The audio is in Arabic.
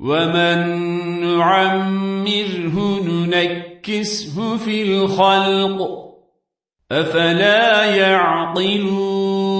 ومن نعمره ننكسه في الخلق أفلا يعقلون